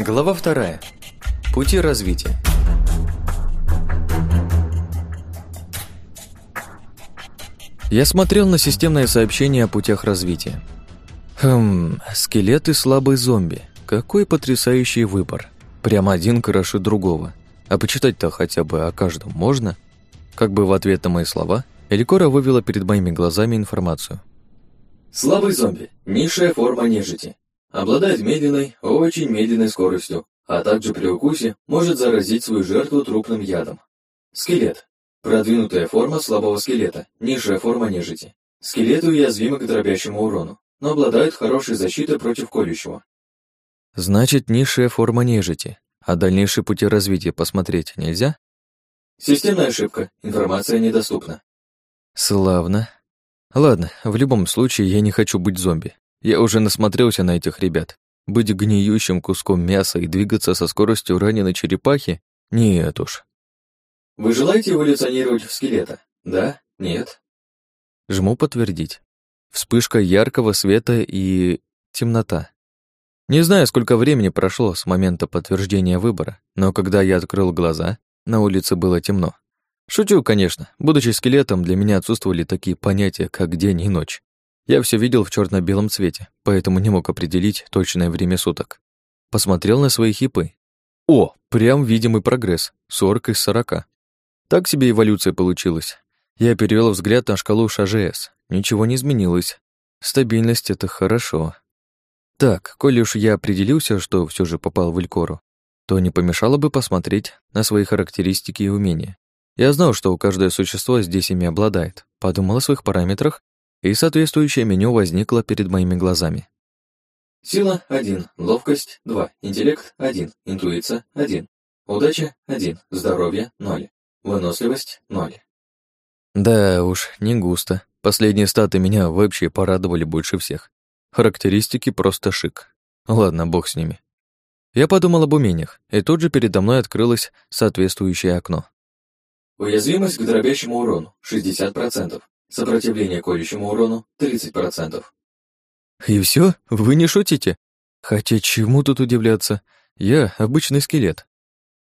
Глава вторая. Пути развития. Я смотрел на системное сообщение о путях развития. Хм, скелет и слабый зомби. Какой потрясающий выбор. Прямо один хорошо другого. А почитать-то хотя бы о каждом можно? Как бы в ответ на мои слова, Эликора вывела перед моими глазами информацию. Слабый зомби. Низшая форма нежити. Обладает медленной, очень медленной скоростью, а также при укусе может заразить свою жертву трупным ядом. Скелет. Продвинутая форма слабого скелета, низшая форма нежити. Скелеты уязвимы к дробящему урону, но обладают хорошей защитой против колющего. Значит, низшая форма нежити. А дальнейшие пути развития посмотреть нельзя? Системная ошибка. Информация недоступна. Славно. Ладно, в любом случае я не хочу быть зомби. Я уже насмотрелся на этих ребят. Быть гниющим куском мяса и двигаться со скоростью раненой черепахи? Нет уж. Вы желаете эволюционировать в скелета? Да? Нет? Жму подтвердить. Вспышка яркого света и... темнота. Не знаю, сколько времени прошло с момента подтверждения выбора, но когда я открыл глаза, на улице было темно. Шучу, конечно. Будучи скелетом, для меня отсутствовали такие понятия, как день и ночь. Я все видел в черно белом цвете, поэтому не мог определить точное время суток. Посмотрел на свои хипы. О, прям видимый прогресс. 40 из 40. Так себе эволюция получилась. Я перевел взгляд на шкалу ШАЖС. Ничего не изменилось. Стабильность — это хорошо. Так, коли уж я определился, что все же попал в Илькору, то не помешало бы посмотреть на свои характеристики и умения. Я знал, что каждое существо здесь ими обладает, подумал о своих параметрах, и соответствующее меню возникло перед моими глазами. Сила – 1, ловкость – 2, интеллект – 1, интуиция – 1, удача – 1, здоровье – 0, выносливость – 0. Да уж, не густо. Последние статы меня вообще порадовали больше всех. Характеристики просто шик. Ладно, бог с ними. Я подумал об умениях, и тут же передо мной открылось соответствующее окно. Уязвимость к дробящему урону – 60%. Сопротивление колющему урону – 30%. И все? Вы не шутите? Хотя чему тут удивляться? Я обычный скелет.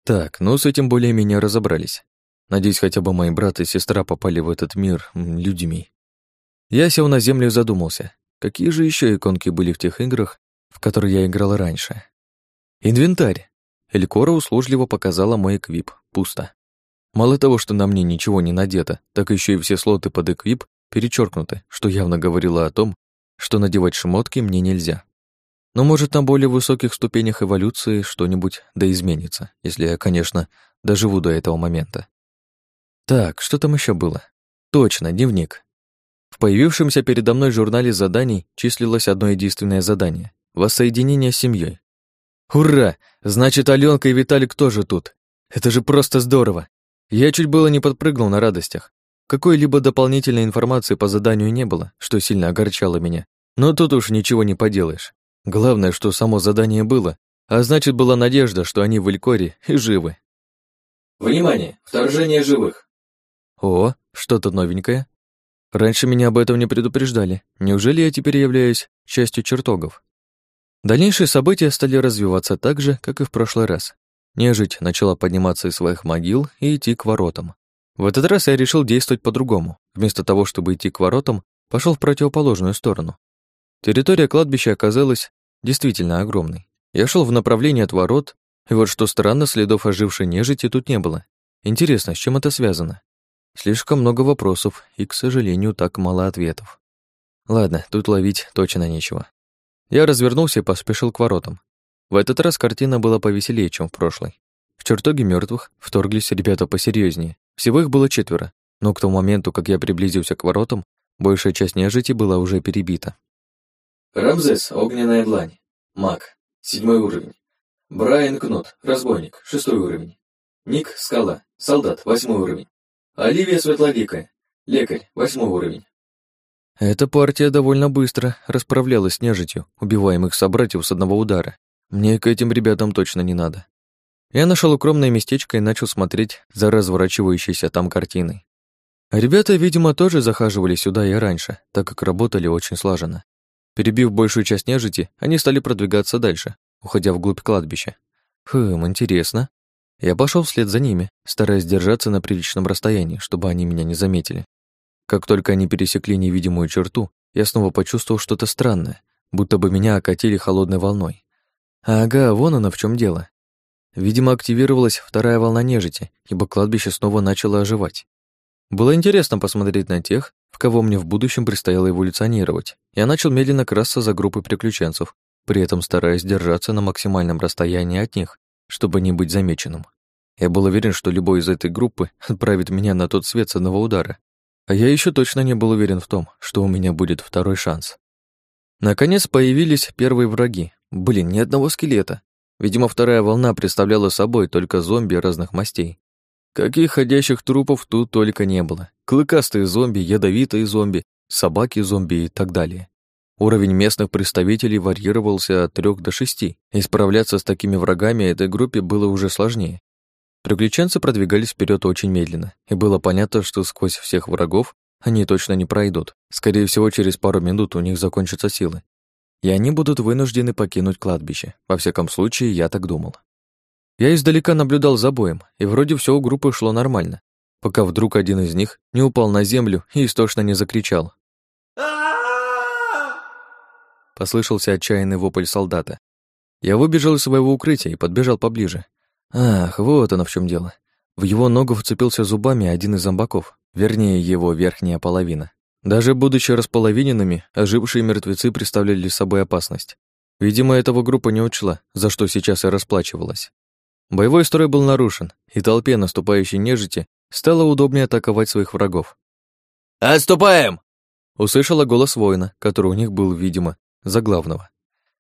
Так, ну с этим более-менее разобрались. Надеюсь, хотя бы мои брат и сестра попали в этот мир людьми. Я сел на землю и задумался, какие же еще иконки были в тех играх, в которые я играл раньше. Инвентарь. Элькора услужливо показала мой эквип. Пусто. Мало того, что на мне ничего не надето, так еще и все слоты под эквип перечеркнуты, что явно говорило о том, что надевать шмотки мне нельзя. Но может на более высоких ступенях эволюции что-нибудь да изменится, если я, конечно, доживу до этого момента. Так, что там еще было? Точно, дневник. В появившемся передо мной журнале заданий числилось одно единственное задание — воссоединение с семьей. Ура! Значит, Аленка и Виталик тоже тут. Это же просто здорово. Я чуть было не подпрыгнул на радостях. Какой-либо дополнительной информации по заданию не было, что сильно огорчало меня. Но тут уж ничего не поделаешь. Главное, что само задание было, а значит, была надежда, что они в Илькоре и живы. Внимание! Вторжение живых! О, что-то новенькое. Раньше меня об этом не предупреждали. Неужели я теперь являюсь частью чертогов? Дальнейшие события стали развиваться так же, как и в прошлый раз. Нежить начала подниматься из своих могил и идти к воротам. В этот раз я решил действовать по-другому. Вместо того, чтобы идти к воротам, пошел в противоположную сторону. Территория кладбища оказалась действительно огромной. Я шел в направлении от ворот, и вот что странно, следов ожившей нежити тут не было. Интересно, с чем это связано? Слишком много вопросов и, к сожалению, так мало ответов. Ладно, тут ловить точно нечего. Я развернулся и поспешил к воротам. В этот раз картина была повеселее, чем в прошлой. В чертоге мертвых вторглись ребята посерьезнее. Всего их было четверо, но к тому моменту, как я приблизился к воротам, большая часть нежити была уже перебита. Рамзес, огненная длань. Маг, седьмой уровень. Брайан Кнут, разбойник, шестой уровень. Ник Скала, солдат, восьмой уровень. Оливия Светлоликая, лекарь, восьмой уровень. Эта партия довольно быстро расправлялась с нежитью, убиваемых собратьев с одного удара. Мне к этим ребятам точно не надо. Я нашел укромное местечко и начал смотреть за разворачивающейся там картиной. ребята, видимо, тоже захаживали сюда и раньше, так как работали очень слаженно. Перебив большую часть нежити, они стали продвигаться дальше, уходя вглубь кладбища. Хм, интересно. Я пошел вслед за ними, стараясь держаться на приличном расстоянии, чтобы они меня не заметили. Как только они пересекли невидимую черту, я снова почувствовал что-то странное, будто бы меня окатили холодной волной. Ага, вон оно в чем дело. Видимо, активировалась вторая волна нежити, ибо кладбище снова начало оживать. Было интересно посмотреть на тех, в кого мне в будущем предстояло эволюционировать. Я начал медленно красться за группой приключенцев, при этом стараясь держаться на максимальном расстоянии от них, чтобы не быть замеченным. Я был уверен, что любой из этой группы отправит меня на тот свет с одного удара. А я еще точно не был уверен в том, что у меня будет второй шанс. Наконец появились первые враги. Блин, ни одного скелета. Видимо, вторая волна представляла собой только зомби разных мастей. Каких ходящих трупов тут только не было. Клыкастые зомби, ядовитые зомби, собаки-зомби и так далее. Уровень местных представителей варьировался от 3 до 6, и справляться с такими врагами этой группе было уже сложнее. Приключенцы продвигались вперед очень медленно, и было понятно, что сквозь всех врагов они точно не пройдут. Скорее всего, через пару минут у них закончатся силы. И они будут вынуждены покинуть кладбище. Во всяком случае, я так думал. Я издалека наблюдал за боем, и вроде все у группы шло нормально, пока вдруг один из них не упал на землю и истошно не закричал. Послышался отчаянный вопль солдата. Я выбежал из своего укрытия и подбежал поближе. Ах, вот оно в чем дело. В его ногу вцепился зубами один из зомбаков, вернее, его верхняя половина. Даже будучи располовиненными, ожившие мертвецы представляли собой опасность. Видимо, этого группа не учла, за что сейчас и расплачивалась. Боевой строй был нарушен, и толпе наступающей нежити стало удобнее атаковать своих врагов. «Отступаем!» Услышала голос воина, который у них был, видимо, за главного.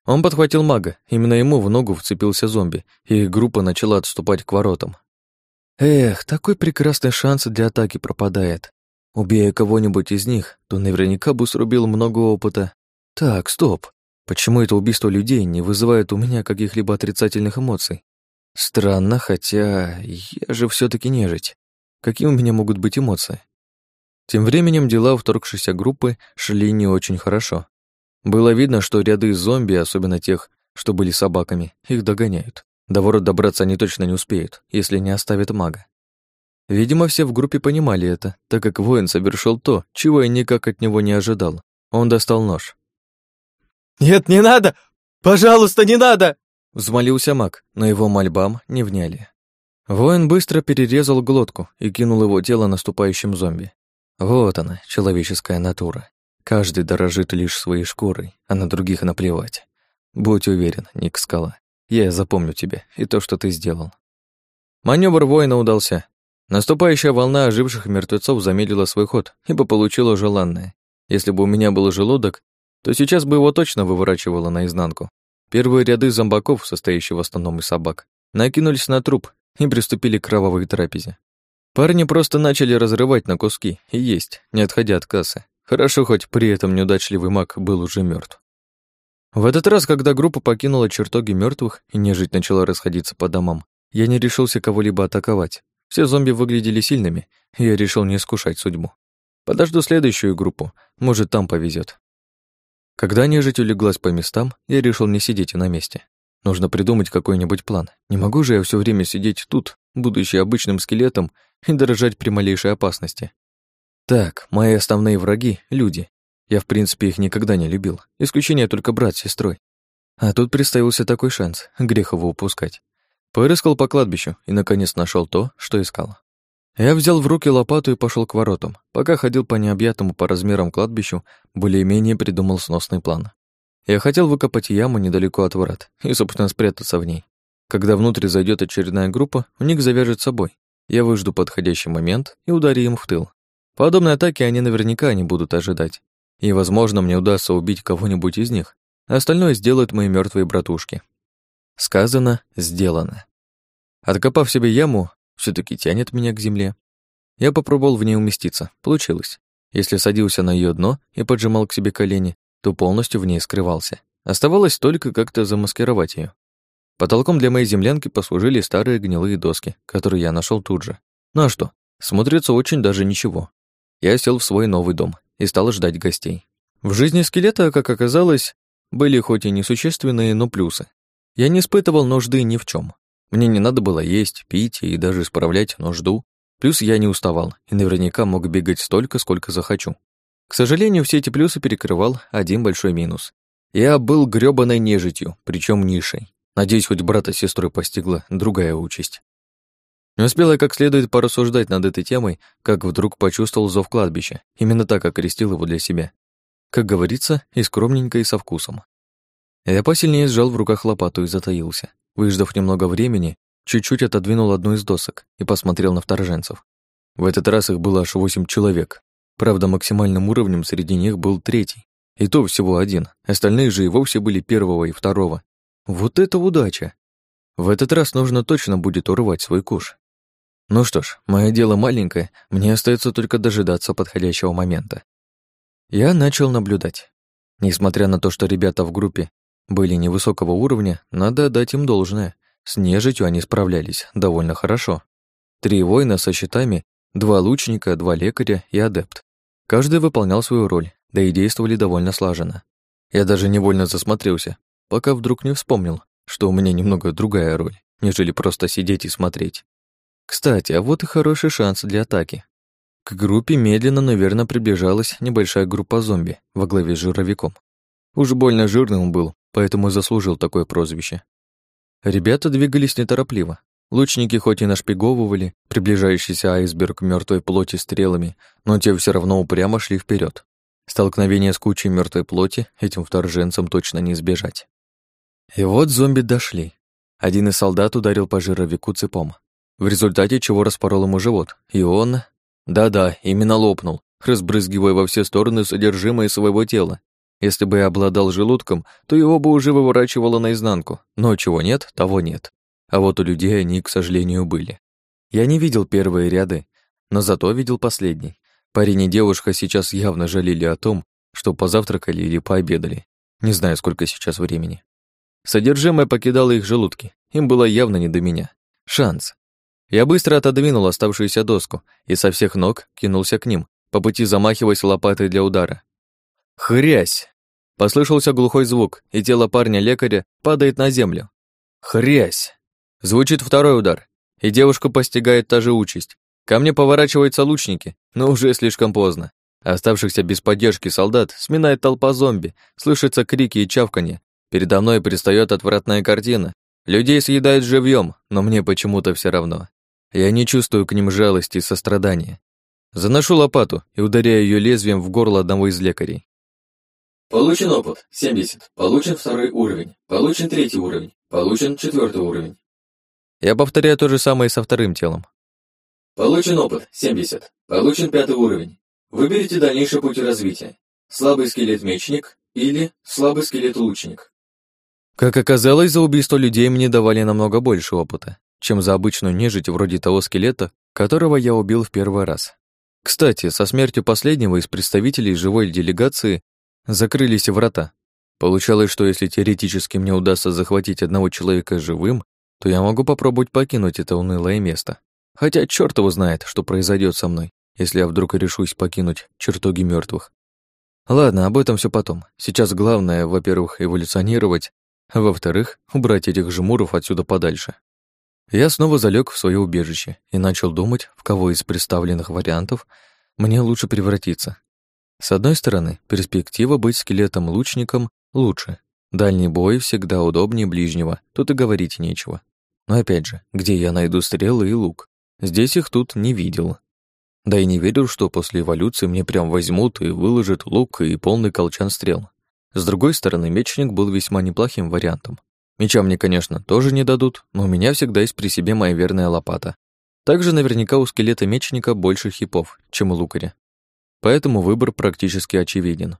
Он подхватил мага, именно ему в ногу вцепился зомби, и группа начала отступать к воротам. Эх, такой прекрасный шанс для атаки пропадает. Убея кого-нибудь из них, то наверняка бы срубил много опыта. Так, стоп. Почему это убийство людей не вызывает у меня каких-либо отрицательных эмоций? Странно, хотя я же все таки нежить. Какие у меня могут быть эмоции? Тем временем дела вторгшейся группы шли не очень хорошо. Было видно, что ряды зомби, особенно тех, что были собаками, их догоняют. До ворот добраться они точно не успеют, если не оставят мага. Видимо, все в группе понимали это, так как воин совершил то, чего я никак от него не ожидал. Он достал нож. «Нет, не надо! Пожалуйста, не надо!» Взмолился маг, но его мольбам не вняли. Воин быстро перерезал глотку и кинул его тело наступающим зомби. Вот она, человеческая натура. Каждый дорожит лишь своей шкурой, а на других наплевать. Будь уверен, Ник Скала, я запомню тебя и то, что ты сделал. Маневр воина удался. Наступающая волна оживших мертвецов замедлила свой ход, ибо получила желанное. Если бы у меня был желудок, то сейчас бы его точно выворачивало наизнанку. Первые ряды зомбаков, состоящие в основном из собак, накинулись на труп и приступили к кровавой трапезе. Парни просто начали разрывать на куски и есть, не отходя от кассы. Хорошо, хоть при этом неудачливый маг был уже мертв. В этот раз, когда группа покинула чертоги мертвых и нежить начала расходиться по домам, я не решился кого-либо атаковать. Все зомби выглядели сильными, и я решил не искушать судьбу. Подожду следующую группу, может, там повезет. Когда нежить улеглась по местам, я решил не сидеть на месте. Нужно придумать какой-нибудь план. Не могу же я все время сидеть тут, будучи обычным скелетом, и дорожать при малейшей опасности. Так, мои основные враги — люди. Я, в принципе, их никогда не любил. Исключение только брат с сестрой. А тут представился такой шанс, грех его упускать. Порыскал по кладбищу и, наконец, нашел то, что искал. Я взял в руки лопату и пошел к воротам. Пока ходил по необъятому по размерам кладбищу, более-менее придумал сносный план. Я хотел выкопать яму недалеко от ворот и, собственно, спрятаться в ней. Когда внутрь зайдет очередная группа, у них завяжет собой. Я выжду подходящий момент и ударю им в тыл. Подобной атаки они наверняка не будут ожидать. И, возможно, мне удастся убить кого-нибудь из них. Остальное сделают мои мертвые братушки. Сказано, сделано. Откопав себе яму, все таки тянет меня к земле. Я попробовал в ней уместиться. Получилось. Если садился на ее дно и поджимал к себе колени, то полностью в ней скрывался. Оставалось только как-то замаскировать ее. Потолком для моей землянки послужили старые гнилые доски, которые я нашел тут же. Ну а что? Смотрится очень даже ничего. Я сел в свой новый дом и стал ждать гостей. В жизни скелета, как оказалось, были хоть и несущественные, но плюсы. Я не испытывал нужды ни в чем. Мне не надо было есть, пить и даже справлять нужду. Плюс я не уставал и наверняка мог бегать столько, сколько захочу. К сожалению, все эти плюсы перекрывал один большой минус. Я был грёбаной нежитью, причем нишей. Надеюсь, хоть брата с сестрой постигла другая участь. Не успел я как следует порассуждать над этой темой, как вдруг почувствовал зов кладбища. Именно так окрестил его для себя. Как говорится, и скромненько, и со вкусом. Я посильнее сжал в руках лопату и затаился. Выждав немного времени, чуть-чуть отодвинул одну из досок и посмотрел на вторженцев. В этот раз их было аж восемь человек. Правда, максимальным уровнем среди них был третий. И то всего один. Остальные же и вовсе были первого и второго. Вот это удача! В этот раз нужно точно будет урвать свой куш. Ну что ж, мое дело маленькое, мне остается только дожидаться подходящего момента. Я начал наблюдать. Несмотря на то, что ребята в группе были невысокого уровня, надо отдать им должное. С нежитью они справлялись довольно хорошо. Три воина со щитами, два лучника, два лекаря и адепт. Каждый выполнял свою роль, да и действовали довольно слаженно. Я даже невольно засмотрелся, пока вдруг не вспомнил, что у меня немного другая роль, нежели просто сидеть и смотреть. Кстати, а вот и хороший шанс для атаки. К группе медленно, но верно приближалась небольшая группа зомби во главе с жировиком. Уж больно жирный он был, поэтому заслужил такое прозвище. Ребята двигались неторопливо. Лучники хоть и нашпиговывали приближающийся айсберг мертвой плоти стрелами, но те все равно упрямо шли вперед. Столкновение с кучей мертвой плоти этим вторженцам точно не избежать. И вот зомби дошли. Один из солдат ударил по жировику цепом в результате чего распорол ему живот, и он... Да-да, именно лопнул, разбрызгивая во все стороны содержимое своего тела. Если бы я обладал желудком, то его бы уже выворачивало наизнанку, но чего нет, того нет. А вот у людей они, к сожалению, были. Я не видел первые ряды, но зато видел последний. Парень и девушка сейчас явно жалели о том, что позавтракали или пообедали. Не знаю, сколько сейчас времени. Содержимое покидало их желудки. Им было явно не до меня. Шанс. Я быстро отодвинул оставшуюся доску и со всех ног кинулся к ним, по пути замахиваясь лопатой для удара. Хрясь! Послышался глухой звук, и тело парня-лекаря падает на землю. Хрясь! Звучит второй удар, и девушку постигает та же участь. Ко мне поворачиваются лучники, но уже слишком поздно. Оставшихся без поддержки солдат сминает толпа зомби, слышатся крики и чавканье. Передо мной предстает отвратная картина. Людей съедают живьем, но мне почему-то все равно. Я не чувствую к ним жалости и сострадания. Заношу лопату и ударяю ее лезвием в горло одного из лекарей. Получен опыт 70, получен второй уровень, получен третий уровень, получен четвертый уровень. Я повторяю то же самое со вторым телом. Получен опыт 70, получен пятый уровень. Выберите дальнейший путь развития. Слабый скелет-мечник или слабый скелет-лучник. Как оказалось, за убийство людей мне давали намного больше опыта чем за обычную нежить вроде того скелета, которого я убил в первый раз. Кстати, со смертью последнего из представителей живой делегации закрылись врата. Получалось, что если теоретически мне удастся захватить одного человека живым, то я могу попробовать покинуть это унылое место. Хотя черт его знает, что произойдет со мной, если я вдруг решусь покинуть чертоги мертвых. Ладно, об этом все потом. Сейчас главное, во-первых, эволюционировать, а во-вторых, убрать этих жмуров отсюда подальше. Я снова залег в свое убежище и начал думать, в кого из представленных вариантов мне лучше превратиться. С одной стороны, перспектива быть скелетом-лучником лучше. Дальний бой всегда удобнее ближнего, тут и говорить нечего. Но опять же, где я найду стрелы и лук? Здесь их тут не видел. Да и не верю, что после эволюции мне прям возьмут и выложат лук и полный колчан стрел. С другой стороны, мечник был весьма неплохим вариантом. Меча мне, конечно, тоже не дадут, но у меня всегда есть при себе моя верная лопата. Также наверняка у скелета мечника больше хипов, чем у лукаря. Поэтому выбор практически очевиден.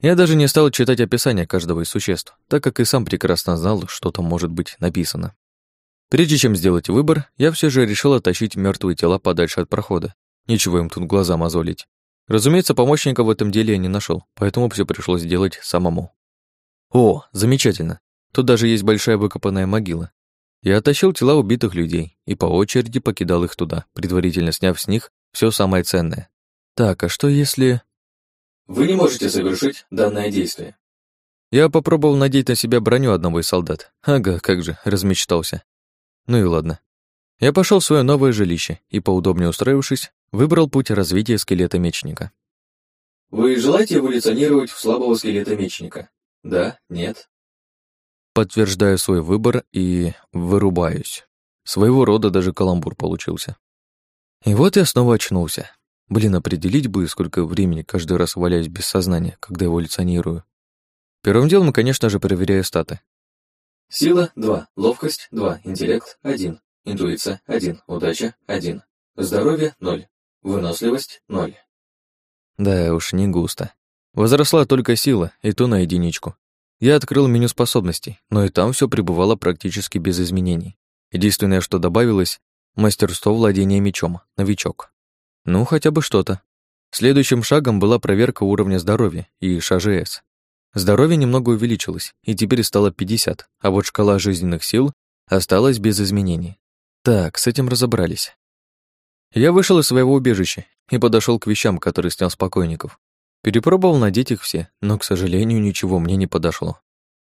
Я даже не стал читать описание каждого из существ, так как и сам прекрасно знал, что там может быть написано. Прежде чем сделать выбор, я все же решил оттащить мертвые тела подальше от прохода. Ничего им тут глаза мозолить. Разумеется, помощника в этом деле я не нашел, поэтому все пришлось делать самому. О, замечательно. Тут даже есть большая выкопанная могила. Я оттащил тела убитых людей и по очереди покидал их туда, предварительно сняв с них все самое ценное. Так, а что если... Вы не можете совершить данное действие. Я попробовал надеть на себя броню одного из солдат. Ага, как же, размечтался. Ну и ладно. Я пошел в свое новое жилище и, поудобнее устроившись, выбрал путь развития скелета мечника. Вы желаете эволюционировать в слабого скелета мечника? Да? Нет? Подтверждаю свой выбор и вырубаюсь. Своего рода даже каламбур получился. И вот я снова очнулся. Блин, определить бы, сколько времени каждый раз валяюсь без сознания, когда эволюционирую. Первым делом, конечно же, проверяю статы. Сила – 2, ловкость – 2, интеллект – 1, интуиция – 1, удача – 1, здоровье – 0, выносливость – 0. Да уж, не густо. Возросла только сила, и то на единичку. Я открыл меню способностей, но и там все пребывало практически без изменений. Единственное, что добавилось — мастерство владения мечом, новичок. Ну, хотя бы что-то. Следующим шагом была проверка уровня здоровья и ШАЖС. Здоровье немного увеличилось, и теперь стало 50, а вот шкала жизненных сил осталась без изменений. Так, с этим разобрались. Я вышел из своего убежища и подошел к вещам, которые снял с покойников. Перепробовал надеть их все, но, к сожалению, ничего мне не подошло.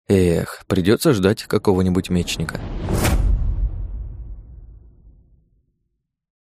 Эх, придется ждать какого-нибудь мечника.